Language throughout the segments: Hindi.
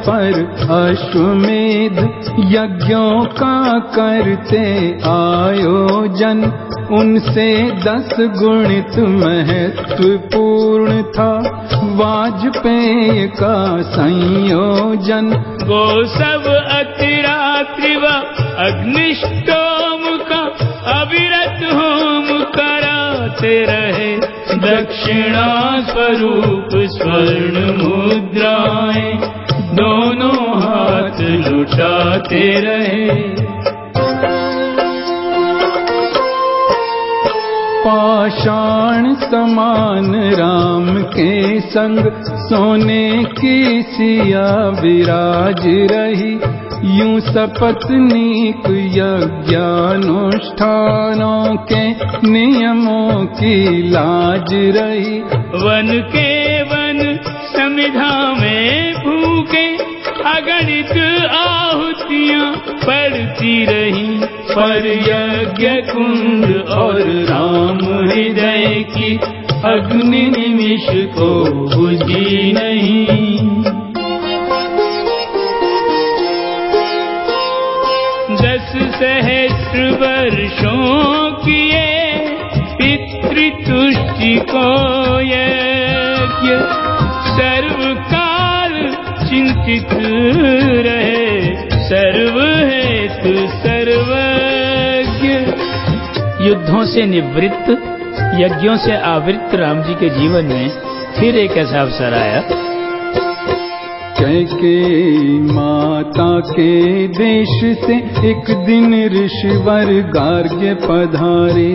पर अश्वमेध यज्ञों का करते आयोजन। उनसे दस गुणित महत्वपूर्ण था वाजपेय का संयोजन। वो सब अतिरात्रि व अग्निष्टोम का अविरत होम कराते रहे। दक्षिणा स्वरूप स्वर्ण मुद्राएँ। दोनों हाथ लुटाते रहे। पाषाण समान राम के संग सोने की सिया विराज रही। यूँ सपत्नीक यज्ञानुष्ठानों के नियमों की लाज रही। वन के समिधा में भूखे अगणित आहुतियाँ पड़ती रही। पर यज्ञ कुंड और राम हृदय की अग्नि निमिष को बुझी नहीं। दस सहस्र वर्षों किए पितृतुष्टि को यज्ञ। सर्वकाल चिंतित रहे। सर्व हेतु सर्वज्ञ। युद्धों से निवृत्त यज्ञों से आवृत्त राम जी के जीवन में फिर एक ऐसा अवसर आया। कैके माता के देश से एक दिन ऋषिवर गार्ग्य पधारे।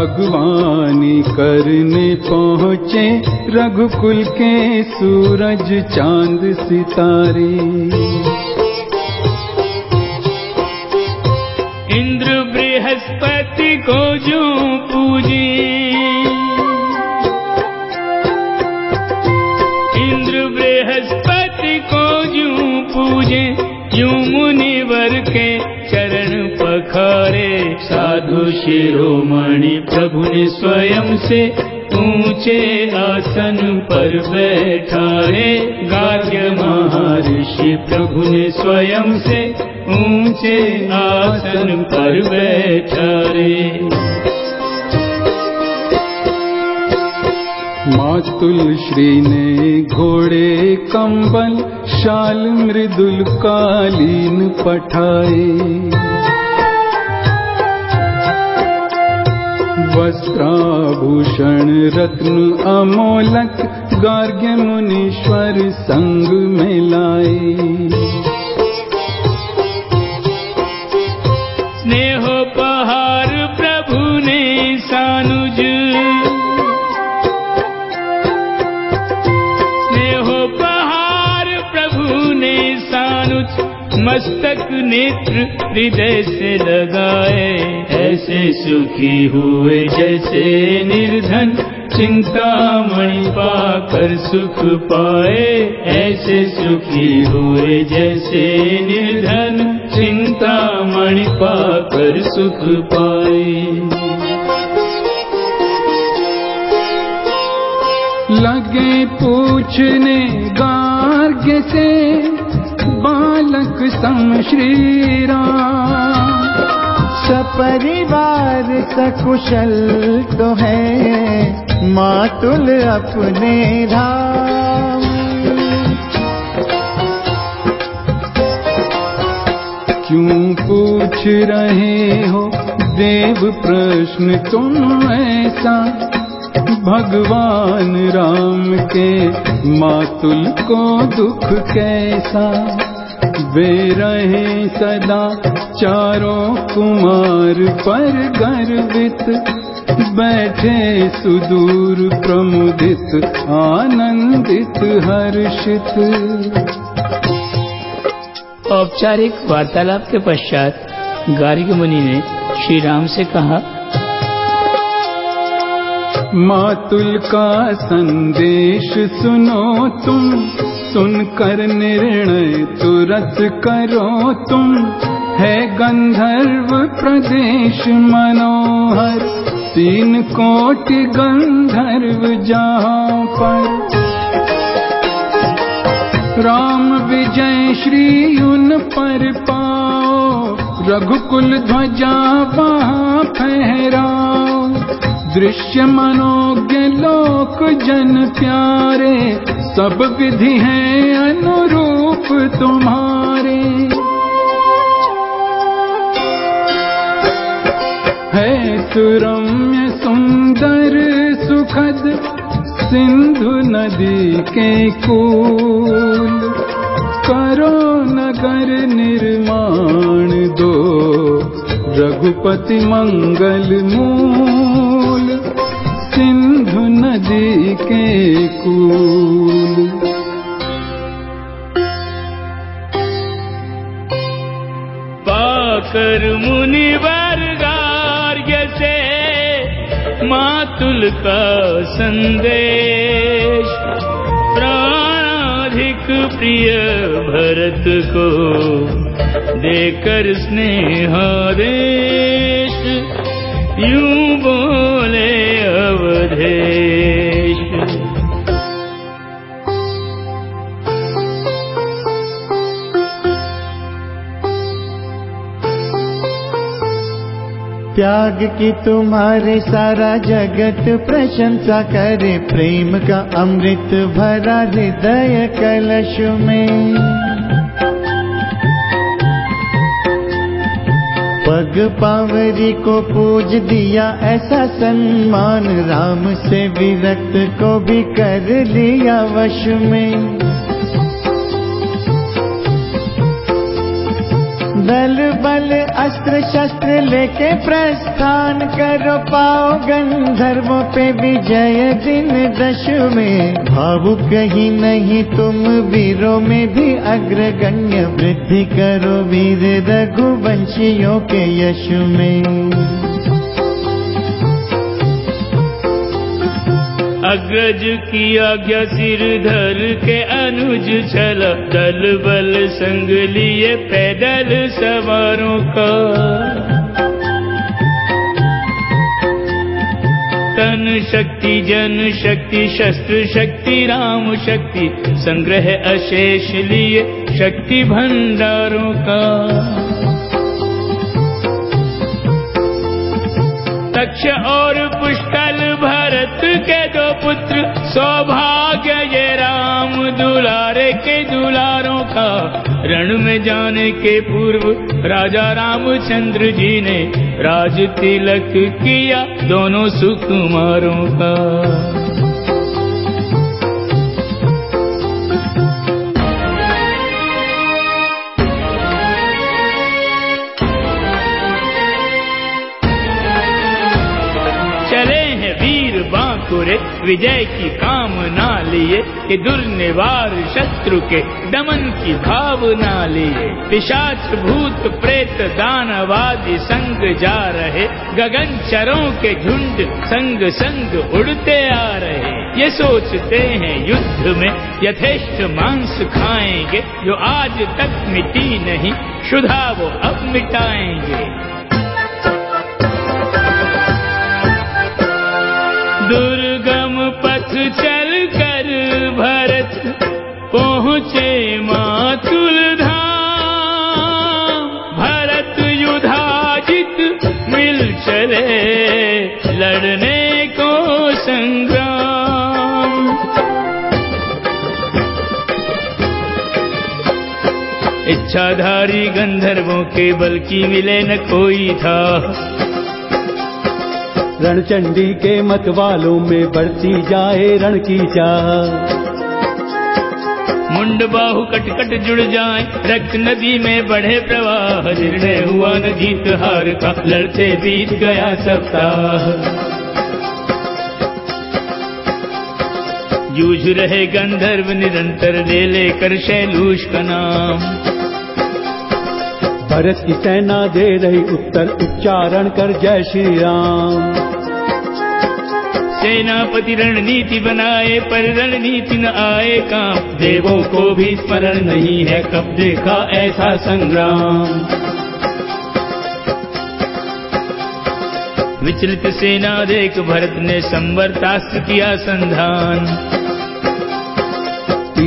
अगवानी करने पहुँचे रघुकुल के सूरज चांद सितारे। इंद्र बृहस्पति को जो पूजे। इंद्र बृहस्पति को जो पूजे यूं मुनिवर के पखारे साधु शिरोमणि प्रभु ने स्वयं से ऊँचे आसन पर बैठाए। गार्ग्य महर्षि प्रभु ने स्वयं से ऊँचे आसन पर बैठाए। मातुल श्री ने घोड़े कंबल, शाल मृदुल कालीन पठाए। वस्त्राभूषण रत्न अमोलक गार्ग्य मुनीश्वर संग में मस्तक नेत्र हृदय से लगाए। ऐसे सुखी हुए जैसे निर्धन चिंतामणि पाकर सुख पाए। ऐसे सुखी हुए जैसे निर्धन चिंतामणि पाकर सुख पाए। लगे पूछने गार्ग से बालक सम श्री राम सपरिवार सकुशल तो है मातुल अपने राम। क्यों पूछ रहे हो देव प्रश्न तुम ऐसा भगवान राम के मातुल को दुख कैसा? वे रहे सदा चारों कुमार पर गर्वित, बैठे सुदूर प्रमुदित, आनंदित, हर्षित। औपचारिक वार्तालाप के पश्चात गार्ग मुनि ने श्री राम से कहा मातुल का संदेश सुनो तुम। सुनकर निर्णय तुरंत करो तुम। है गंधर्व प्रदेश मनोहर तीन कोटि गंधर्व जहाँ पर। राम विजय श्री उन पर पाओ रघुकुल ध्वजा वहाँ फहराओ दृश्य मनोज्ञ जन प्यारे सब विधि है अनुरूप तुम्हारे। है सुरम्य सुंदर सुखद सिंधु नदी के कूल। करो नगर निर्माण दो रघुपति मंगल मूल पाकर मुनि वर्गार्य मातुल का सन्देश प्राणाधिक प्रिय भरत को देकर स्नेहा देश यु त्याग की तुम्हारे सारा जगत प्रशंसा करे। प्रेम का अमृत भरा हृदय कलश में। पग पावरी को पूज दिया ऐसा सम्मान, राम से विरक्त को भी कर लिया वश में। दल बल अस्त्र शस्त्र लेके प्रस्थान करो पाओ गंधर्वों पे विजय दिन दश में। भावुक कहीं नहीं तुम वीरों में भी अग्रगण्य वृद्धि करो वीर रघुवंशियों के यश में। अग्रज की आज्ञा सिर धर के अनुज चल दल बल संग लिए पैदल सवारों का। तन शक्ति, जन शक्ति, शस्त्र शक्ति, राम शक्ति, संग्रह अशेष लिए शक्ति भंडारों का। तक्ष और पुष्कल भरत के दो पुत्र। सौभाग्य ये राम दुलारे के दुलारों का। रण में जाने के पूर्व राजा रामचंद्र जी ने राज तिलक किया दोनों सुकुमारों का। बांकुरे विजय की कामना लिए कि दुर्निवार शत्रु के दमन की भावना लिए। पिशाच भूत प्रेत दानवादी संग जा रहे, गगन चरों के झुंड संग संग उड़ते आ रहे। ये सोचते हैं युद्ध में यथेष्ट मांस खाएँगे, जो आज तक मिटी नहीं शुदा वो अब मिटाएँगे। चल कर भरत पहुँचे मातुल धाम। भरत युधाजित मिल चले लड़ने को संग्राम। इच्छाधारी गंधर्वों के बल की मिले न कोई था। रणचंडी के मत वालों में बढ़ती जाए रण की चाह। मुंड बाहु कट कट जुड़ जाए, रक्त नदी में बढ़े प्रवाह निर्णय हुआ न जीत हार का, लड़ते बीत गया सप्ताह। जूझ रहे गंधर्व निरंतर ले लेकर शैलूष का नाम। भरत की सेना दे रही उत्तर उच्चारण कर जय श्री राम सेनापति रणनीति बनाए, पर रणनीति न आए काम। देवों को भी स्मरण नहीं है, कब देखा ऐसा संग्राम। विचलित सेना देख, भरत ने संवर्तास्त्र किया संधान।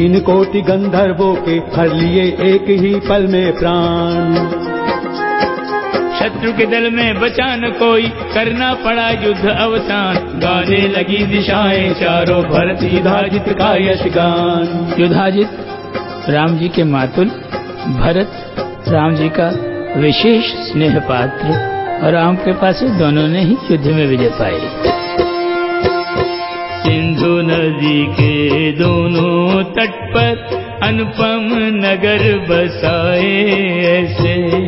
तीन कोटि गंधर्वों के हर लिए एक ही पल में प्राण। शत्रु के दल में बचा न कोई करना पड़ा युद्ध अवसान। गाने लगी दिशाएँ चारों भरत युधाजित का यश गान। युधाजित राम जी के मातुल भरत राम जी का विशेष स्नेह पात्र और राम कृपा से दोनों ने ही युद्ध में विजय पाई। सिंधु नदी के अनुपम नगर बसाए ऐसे।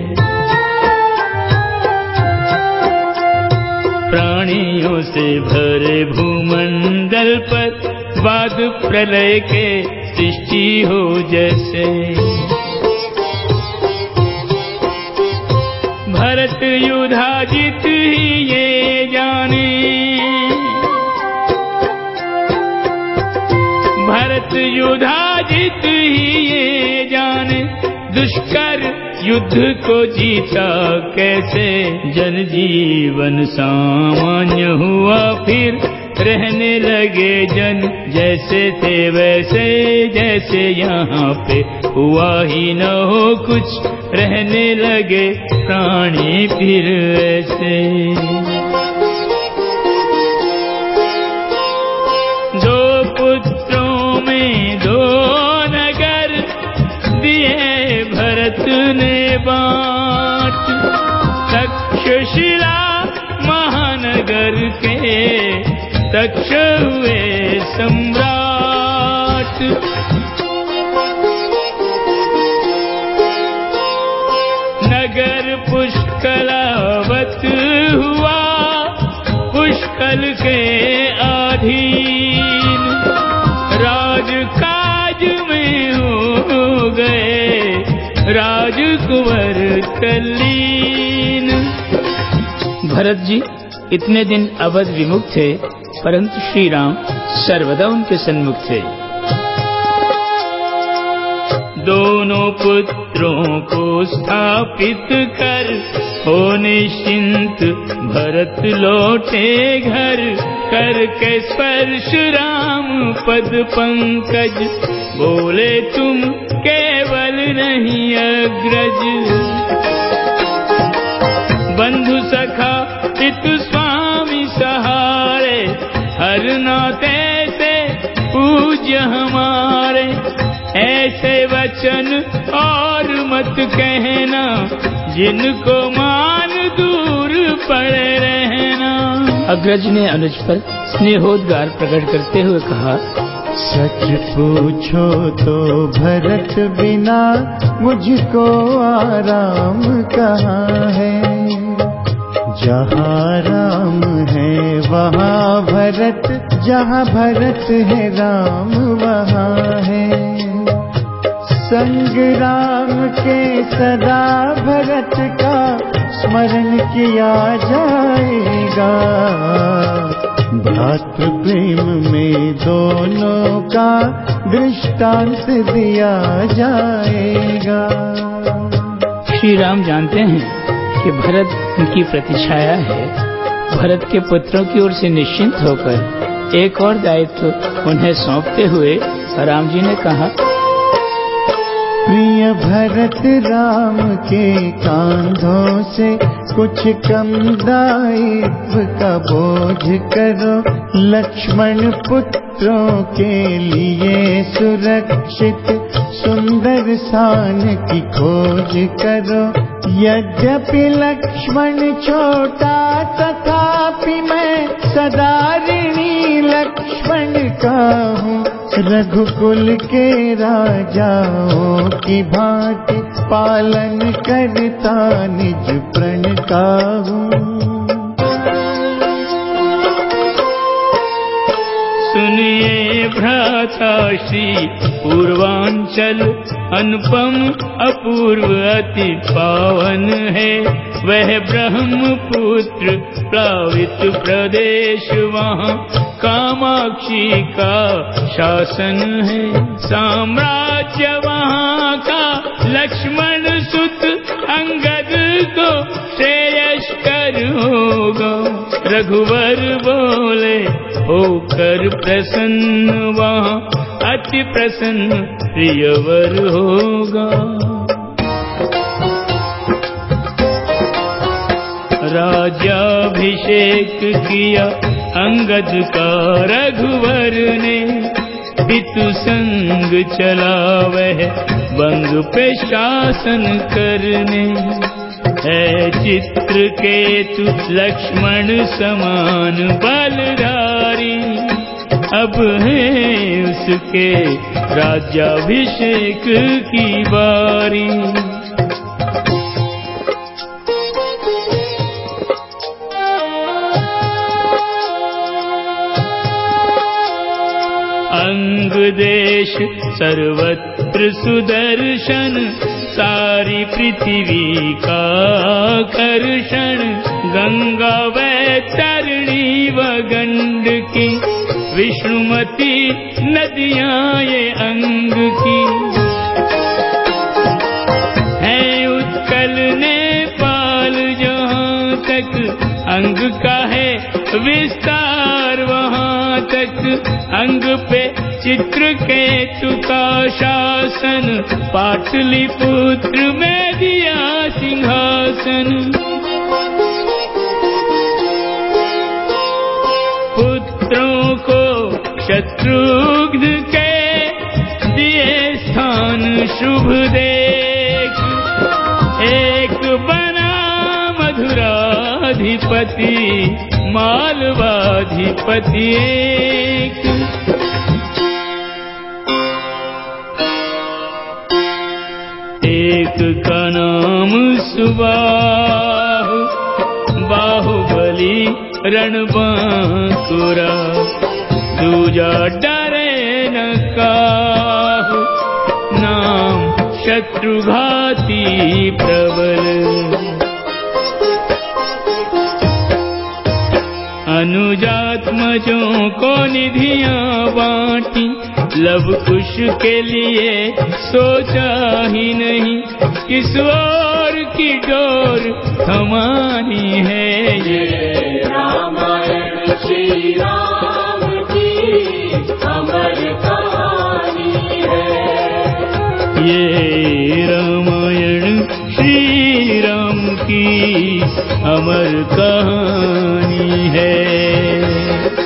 प्राणियों से भरे भूमंडल पर बाद प्रलय के सृष्टि हो जैसे। भरत युधाजित भरत युधाजित ही ये जाने। दुष्कर युद्ध को जीता कैसे? जन जीवन सामान्य हुआ फिर रहने लगे जन। जैसे थे वैसे, जैसे यहाँ पे हुआ ही न हो कुछ। रहने लगे प्राणी फिर ऐसे। ने बांट। तक्षशिला महानगर के दक्ष हुए सम्राट राजकुंवर तल्लीन भरत जी, इतने दिन अवध विमुख थे, परंतु श्री राम सर्वदा उनके सन्मुख थे। दोनों पुत्रों को स्थापित कर, हो निश्चिंत भरत लौटे घर। करके स्पर्श राम पद पंकज, बोले तुम केवल नहीं अग्रज। बंधु सखा, पितु स्वामी सहारे, हर नाते से पूज्य हमारे। ऐसे वचन और मत कहना, जिनको मान दूर पड़े रहना। अग्रज ने अनुज पर स्नेहोद्गार प्रकट करते हुए कहा सच पूछो तो भरत बिना मुझको आराम कहाँ है? जहाँ राम है, वहाँ भरत, जहाँ भरत है, राम वहाँ है। संग राम के सदा भरत का स्मरण किया जाएगा। भ्रातृ प्रेम में दोनों का दृष्टांत दिया जाएगा। श्री राम जानते हैं कि भरत उनकी प्रतिछाया है। भरत के पुत्रों की ओर से निश्चिंत होकर एक और दायित्व उन्हें सौंपते हुए राम जी ने कहा प्रिय भरत राम के कांधों से कुछ कम दायित्व का बोझ करो। लक्ष्मण पुत्रों के लिए सुरक्षित सुंदर स्थान की खोज करो। यद्यपि लक्ष्मण छोटा तथापि मैं सदा ऋणी लक्ष्मण का हूँ रघुकुल के राजाओं की भांति पालन करता निज प्रण का हूँ सुनिए भ्राता श्री पूर्वांचल अनुपम अपूर्व अति पावन है। वह ब्रह्मपुत्र प्लावित प्रदेश वहाँ कामाक्षी का शासन है। साम्राज्य वहाँ का लक्ष्मण सुत अंगद को श्रेयस्कर होगा। रघुवर बोले, होकर प्रसन्न वहाँ, अति प्रसन्न प्रियवर होगा। राज्याभिषेक किया अंगद का रघुवर ने, पितु संग चला वह बंग पे शासन करने। है चित्र केतु लक्ष्मण समान बलधारी। अब है उसके राज्याभिषेक की बारी। अंग देश सर्वत्र सुदर्शन सारी पृथ्वी का कर्षण गंगा वैतरणी व गंड की, विष्णुमती नदियाँ ये अंग की। है उत्कल नेपाल जहाँ तक, अंग का है विस्तार वहाँ तक, अंग पे चित्र केतु का शासन, पाटलिपुत्र में दिया सिंहासन। पुत्रों को शत्रुघ्न के दिए स्थान शुभ देख। एक बना मधुराधिपति, मालवाधिपति एक। का नाम सुबाहु। बाहुबली रणबांकुरा। दूजा डरे न काहु। नाम शत्रुघाती प्रबल अनुजात्मजों को निधियाँ बांटी। लब कुश के लिए सोचा ही नहीं, किस और की डोर थमानी है ये। रामायण, श्री है। ये रामायण, श्री राम की अमर कहानी है।